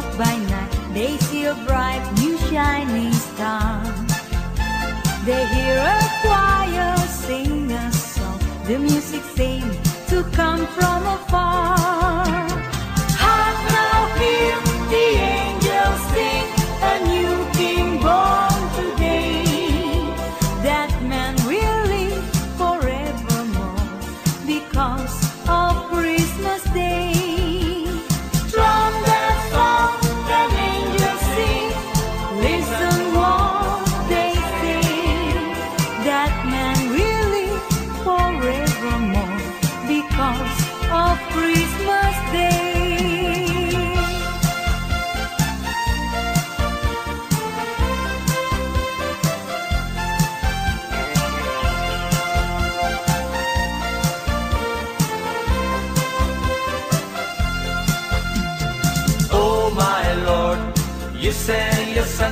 flock by night, they see a bright new shining star. They hear a choir sing a song, the music seems to come from afar.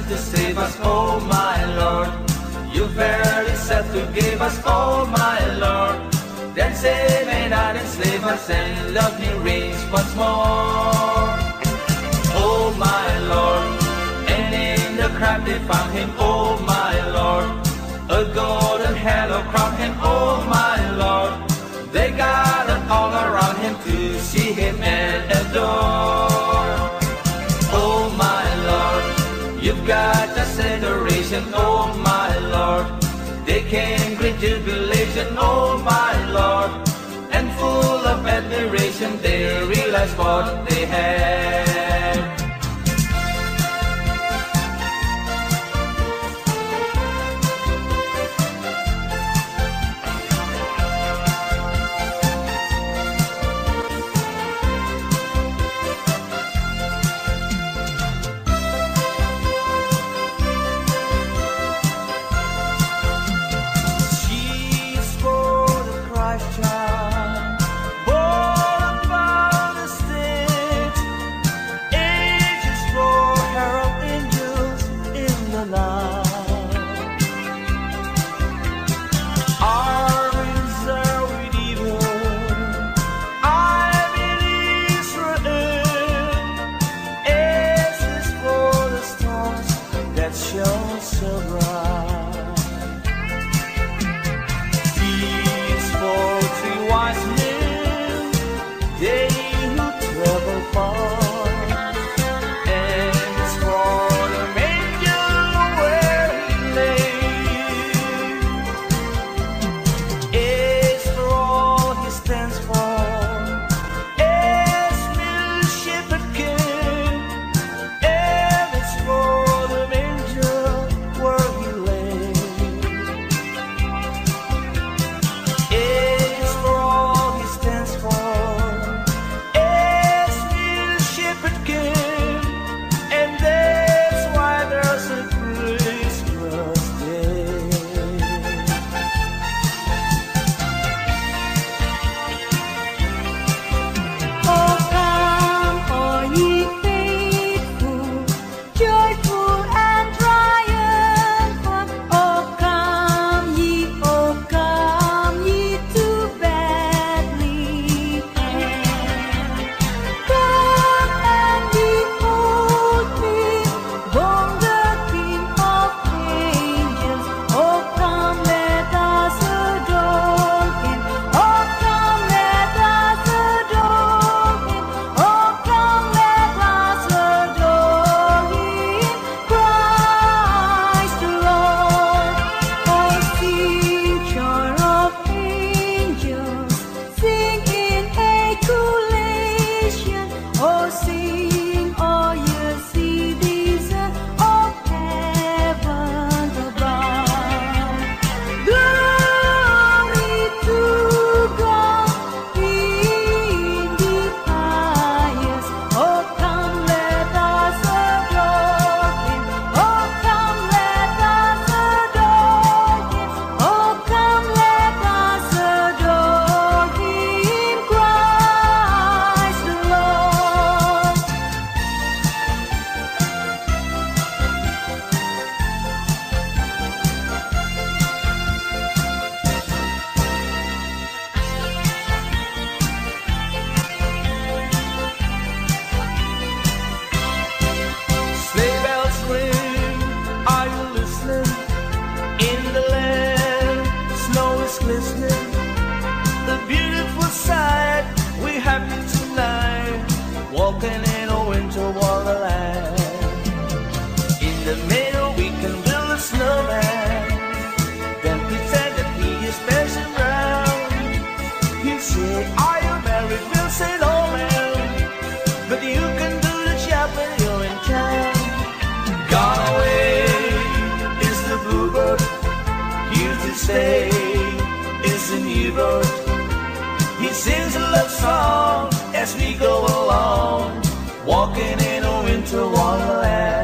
To save us. Oh my Lord, you verily said to give us. Oh my Lord, then save and not enslave us and love me reigns once more. Oh my Lord, and in the crowd they found him. Oh my Lord, a golden halo crown him. Oh my Lord, they gathered all around him to see him and adore. Oh my Lord, and full of admiration, they realize what they had. He sings a love song as we go along, walking in a winter wonderland.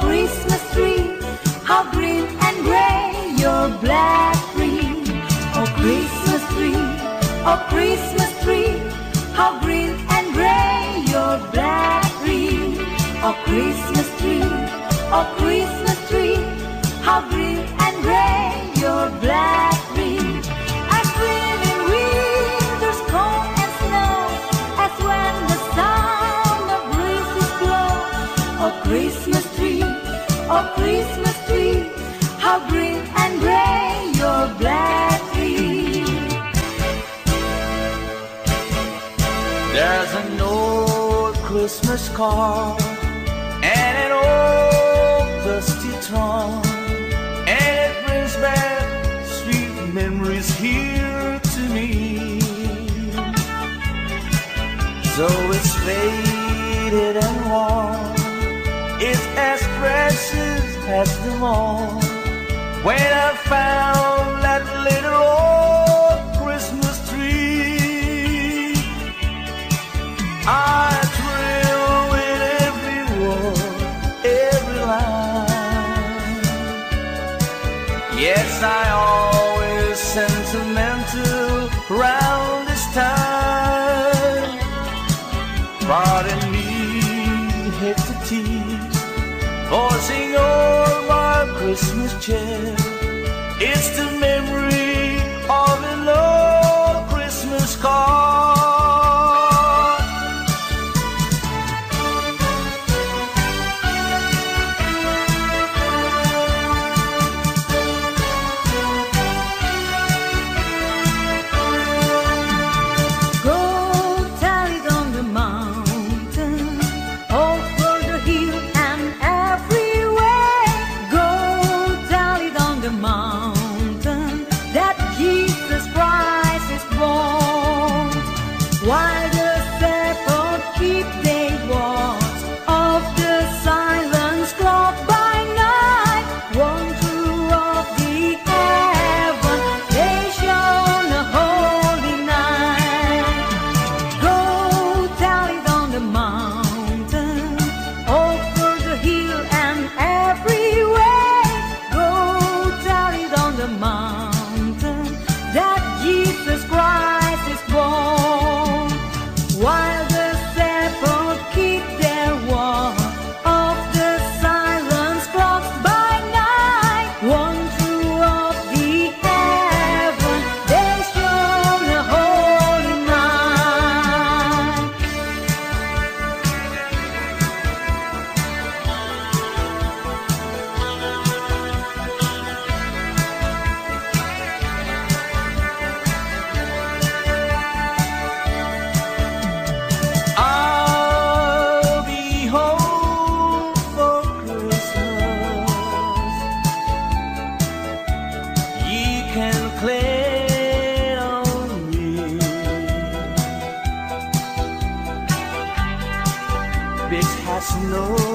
Christmas tree, how green and your. Oh Christmas tree, oh Christmas tree, how green and your. Oh Christmas tree, oh Christmas oh Christmas tree, how green and gray your black tree. There's an old Christmas card and an old dusty trunk, and it brings back sweet memories here to me. So it's faded and worn, it's as precious has them all. When I found 一切。snow.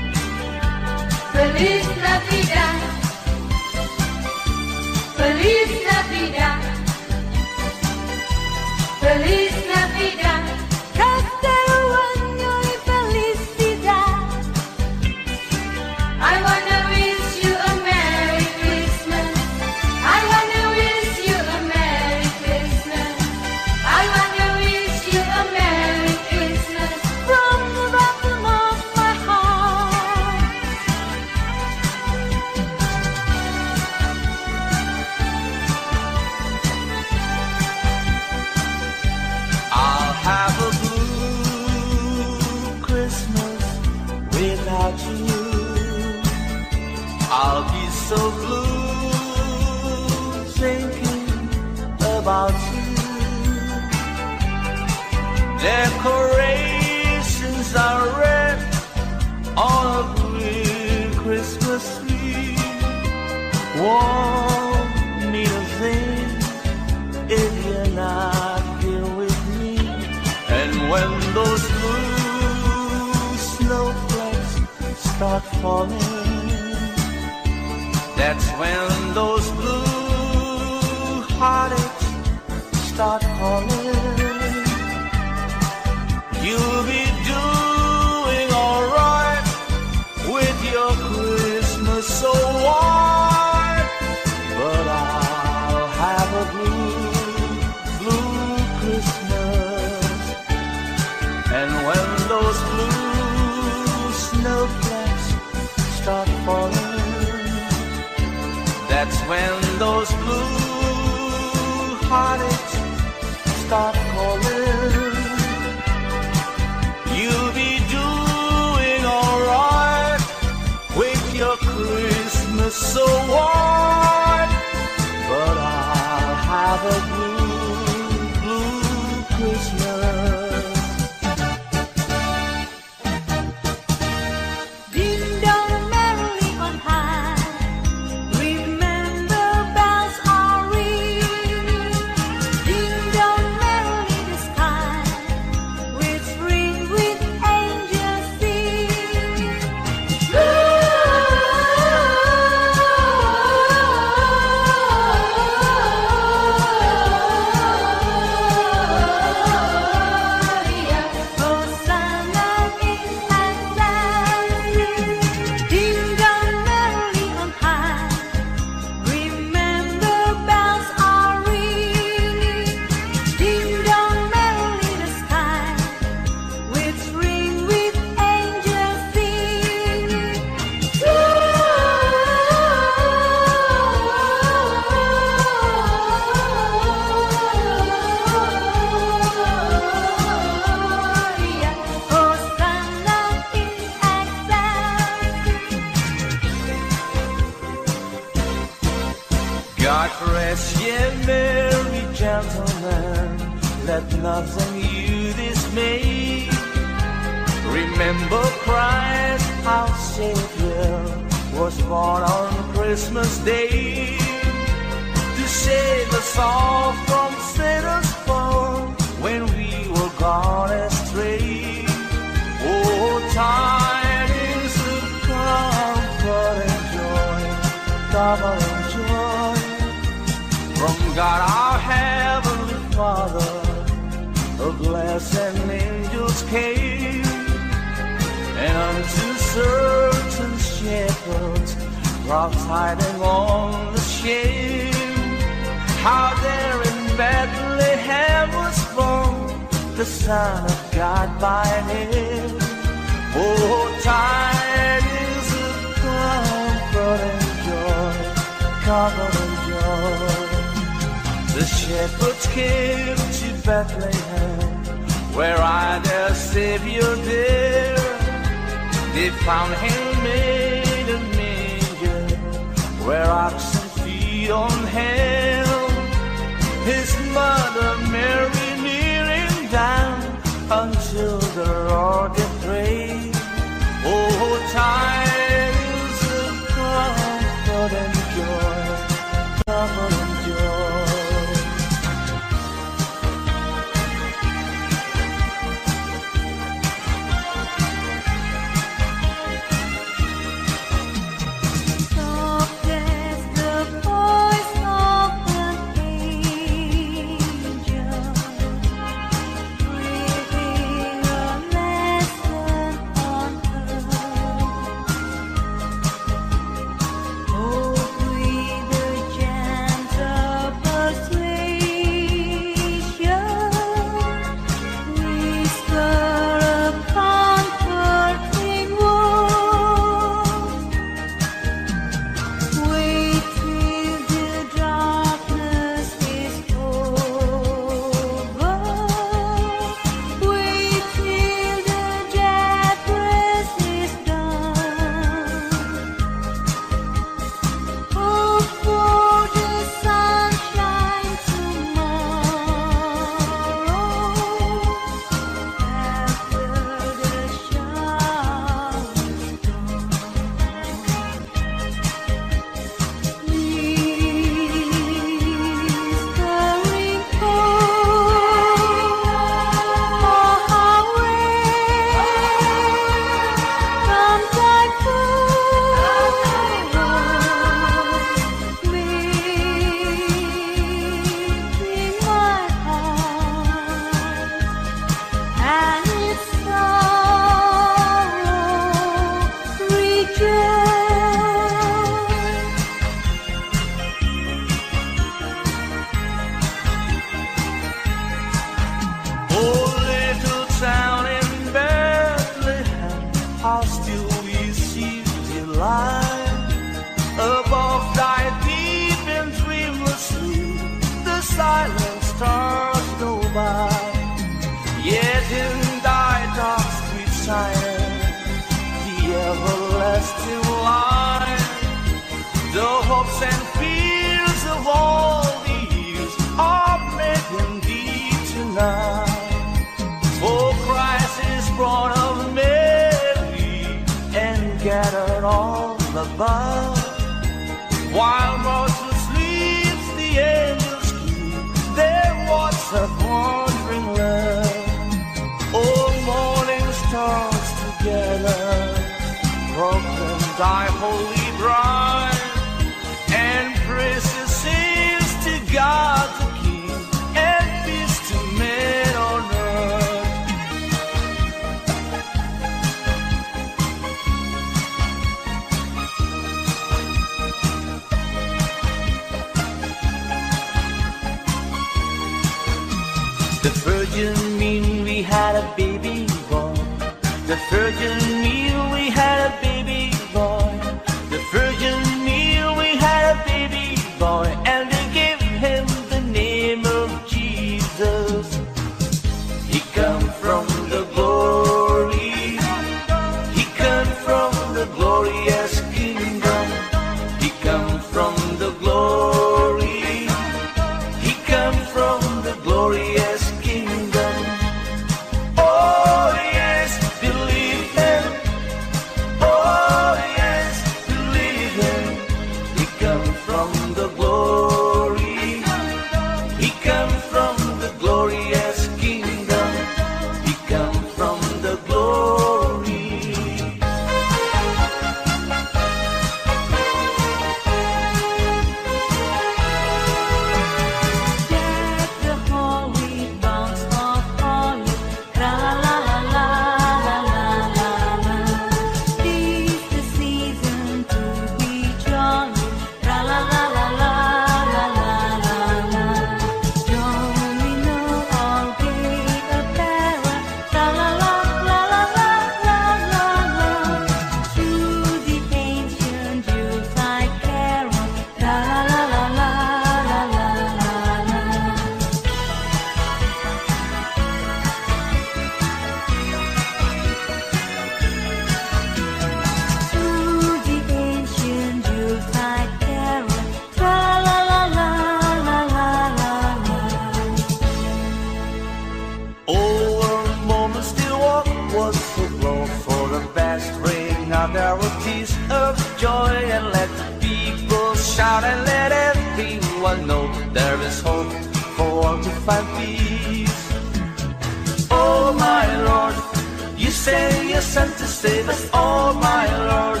save us, oh my Lord.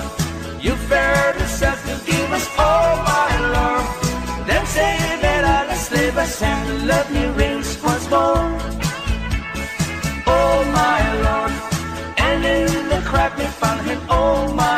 You fared yourself to give us, oh my Lord. Then save it I'll save us and love me rings once more. Oh my Lord, and in the crack we found him, oh my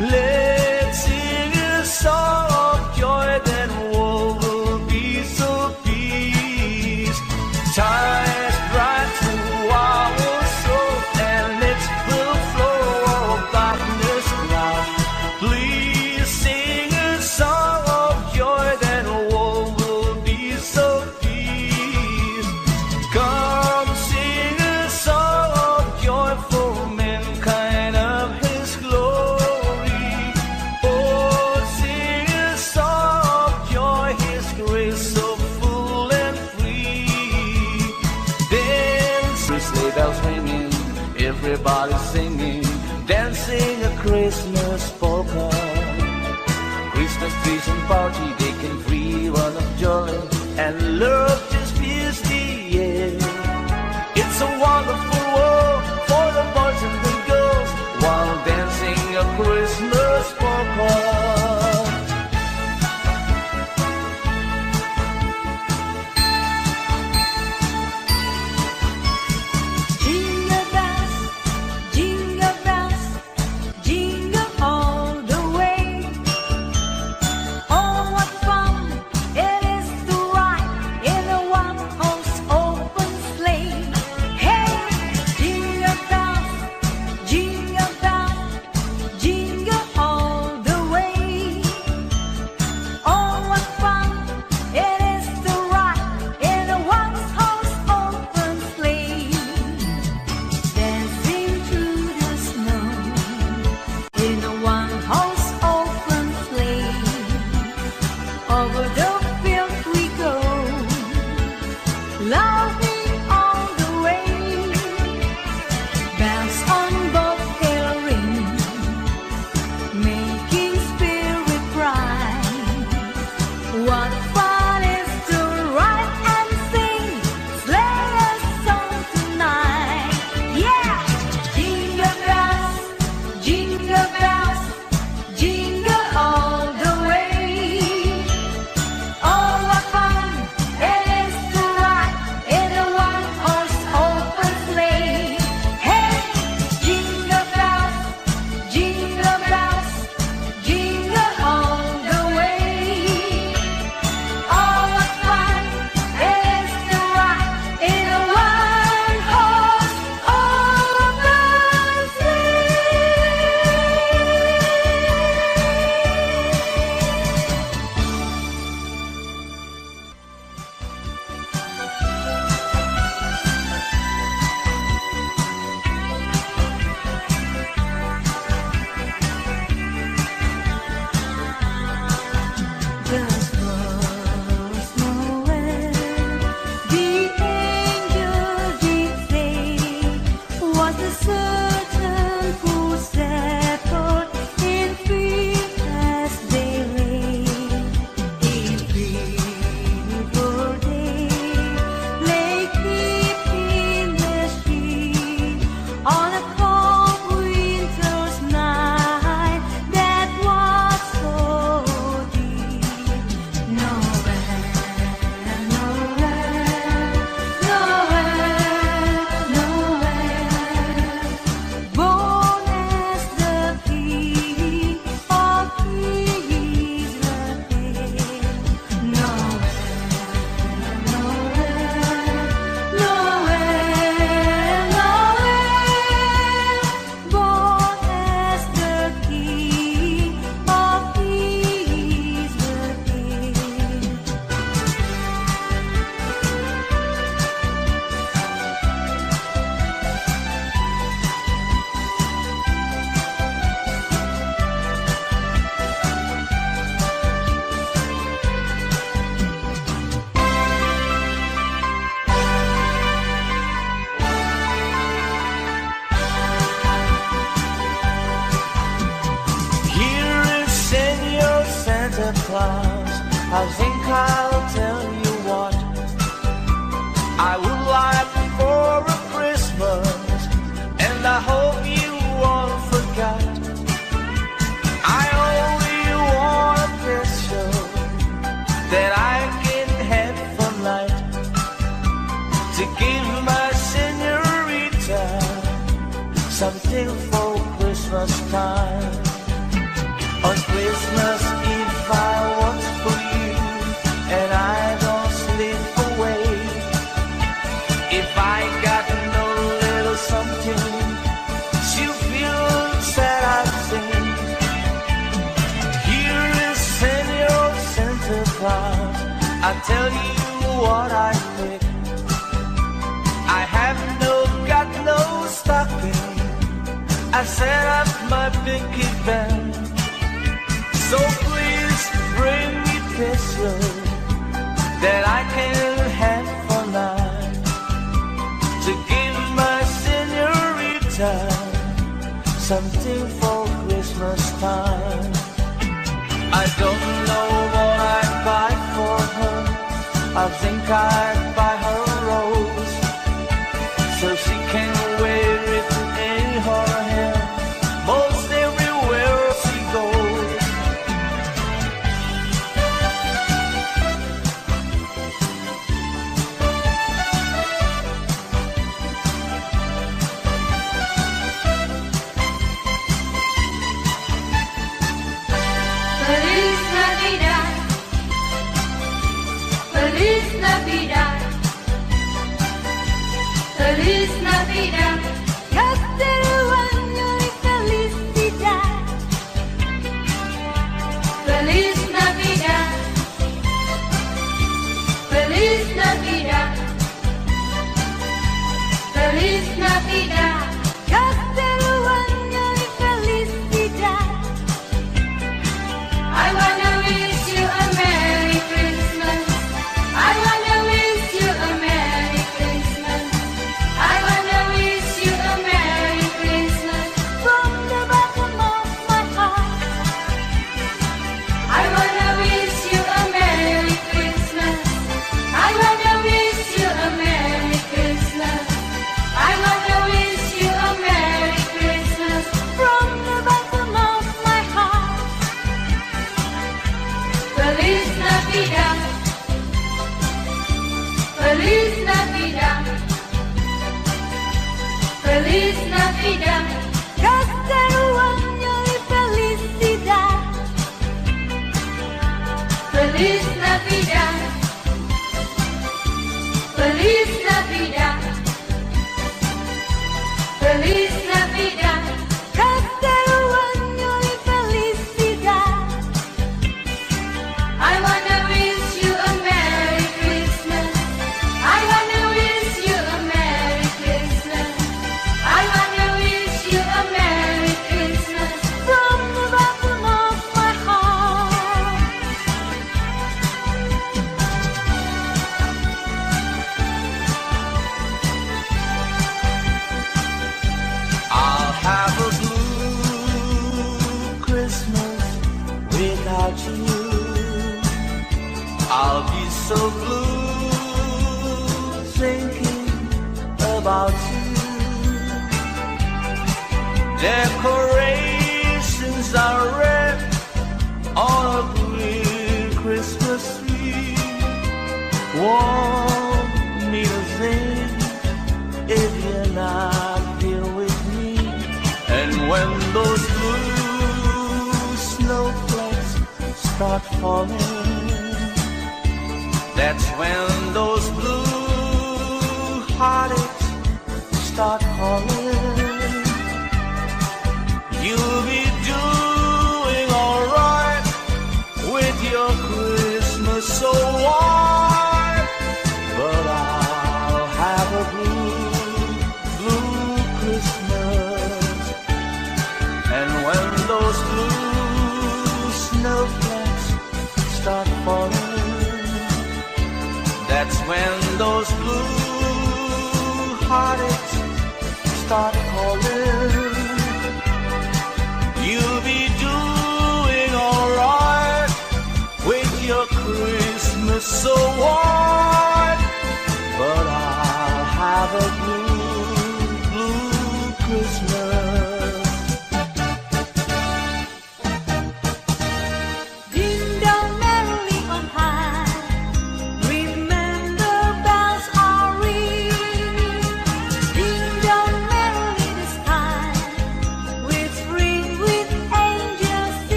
Le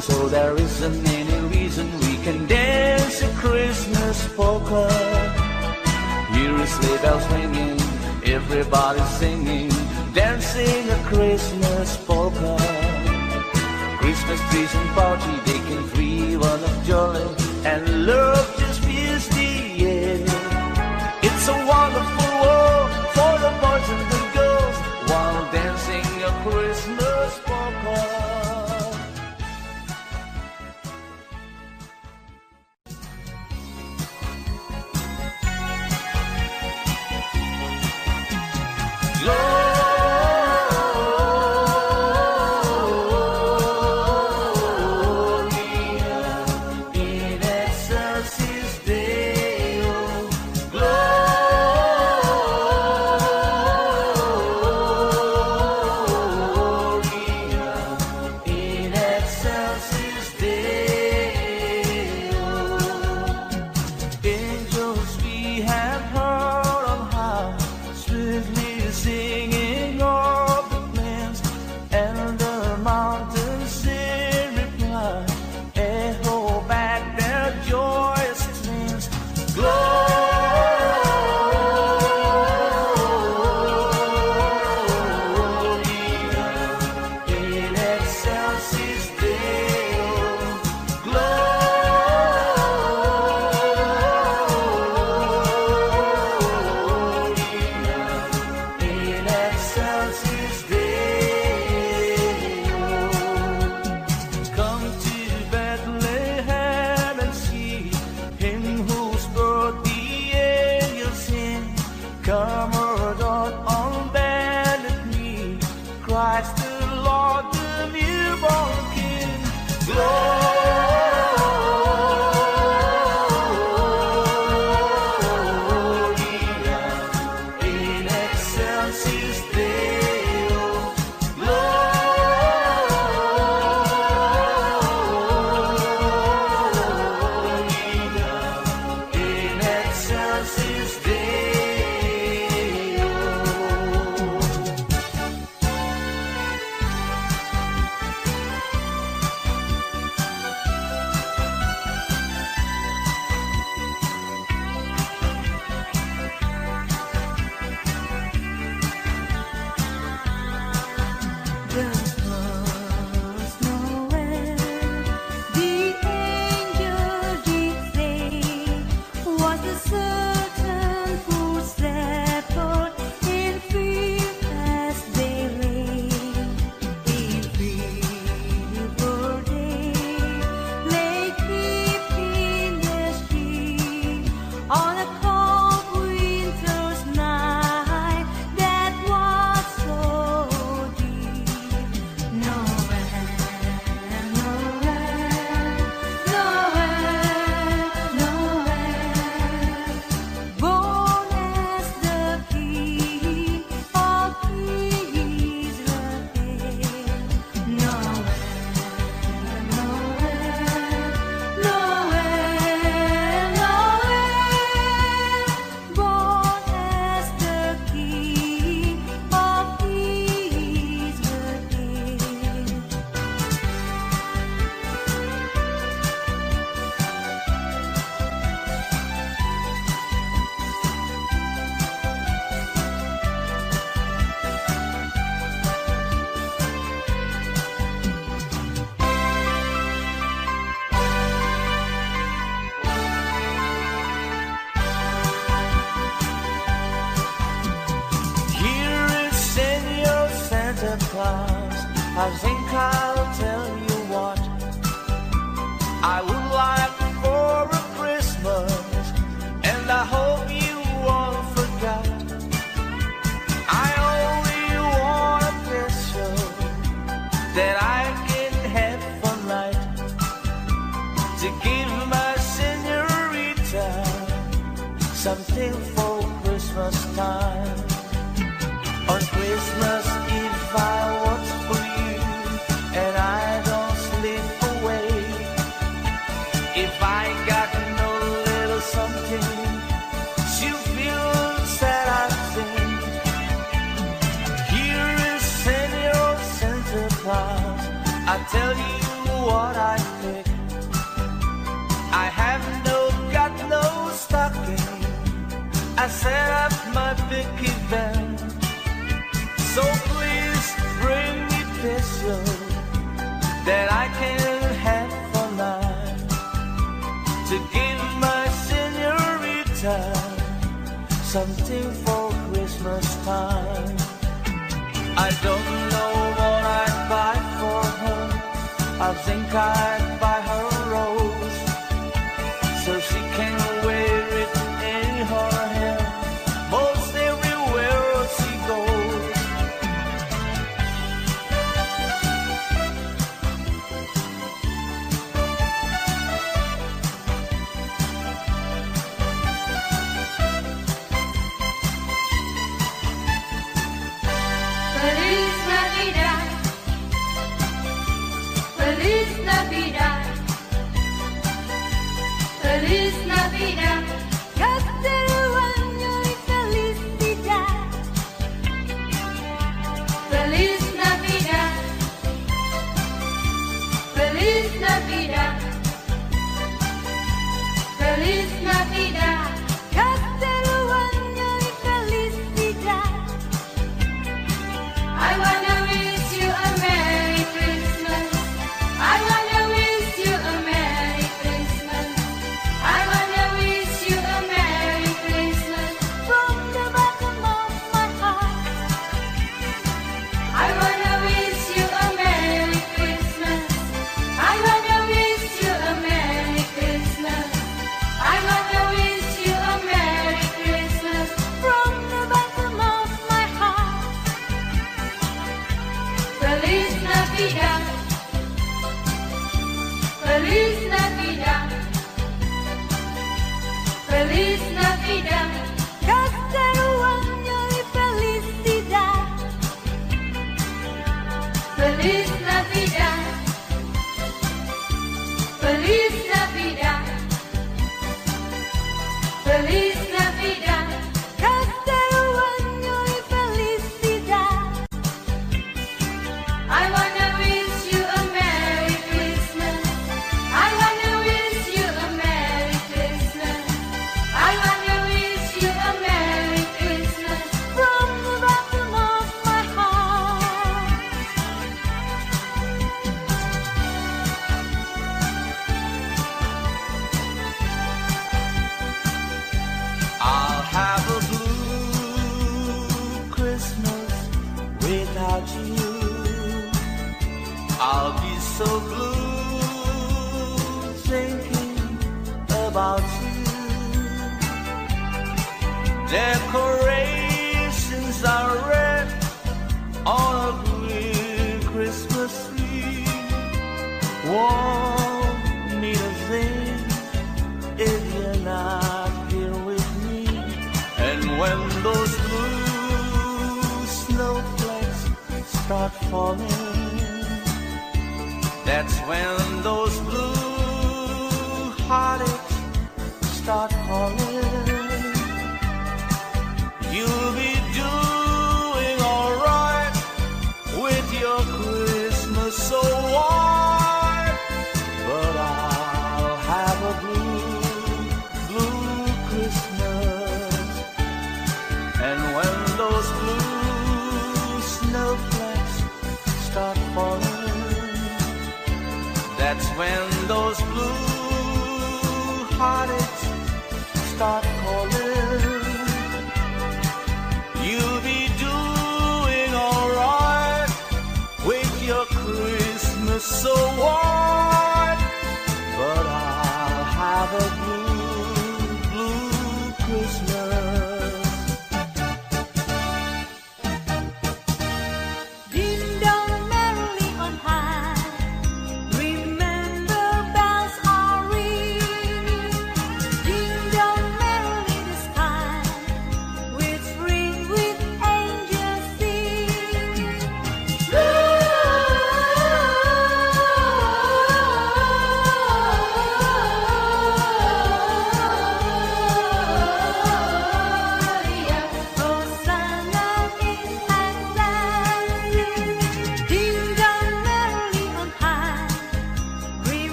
so there isn't any reason we can dance a Christmas polka. Here is sleigh bells ringing, everybody singing, dancing a Christmas polka. Christmas trees and party, they can free one of jolly and love.